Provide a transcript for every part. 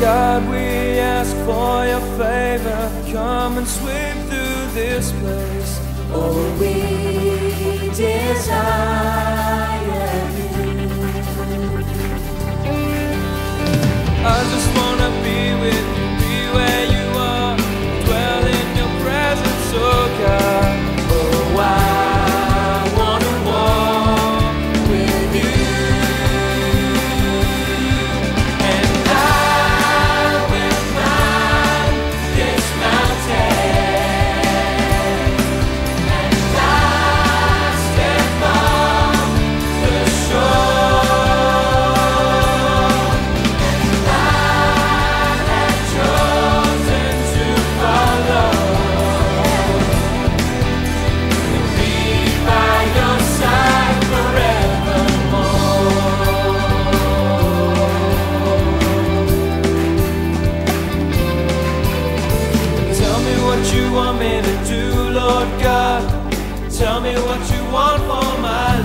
God, we ask for your favor. Come and sweep through this place. All we desire. Tell me what you want for my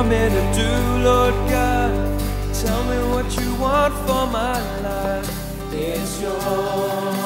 want me to do, Lord God? Tell me what you want for my life. It's your